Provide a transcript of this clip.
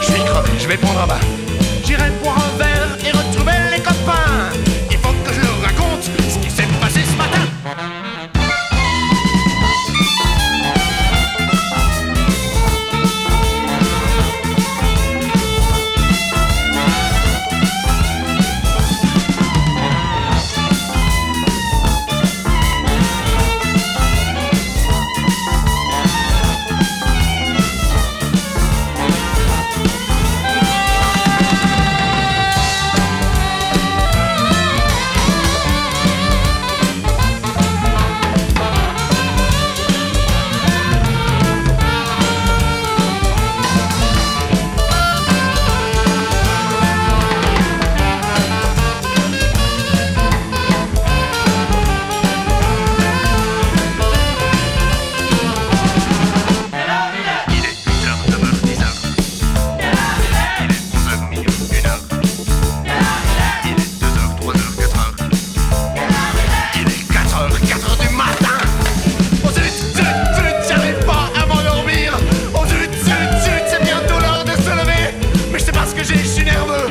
Je suis crevé, je vais prendre un bain. que j'ai, je suis nerveux.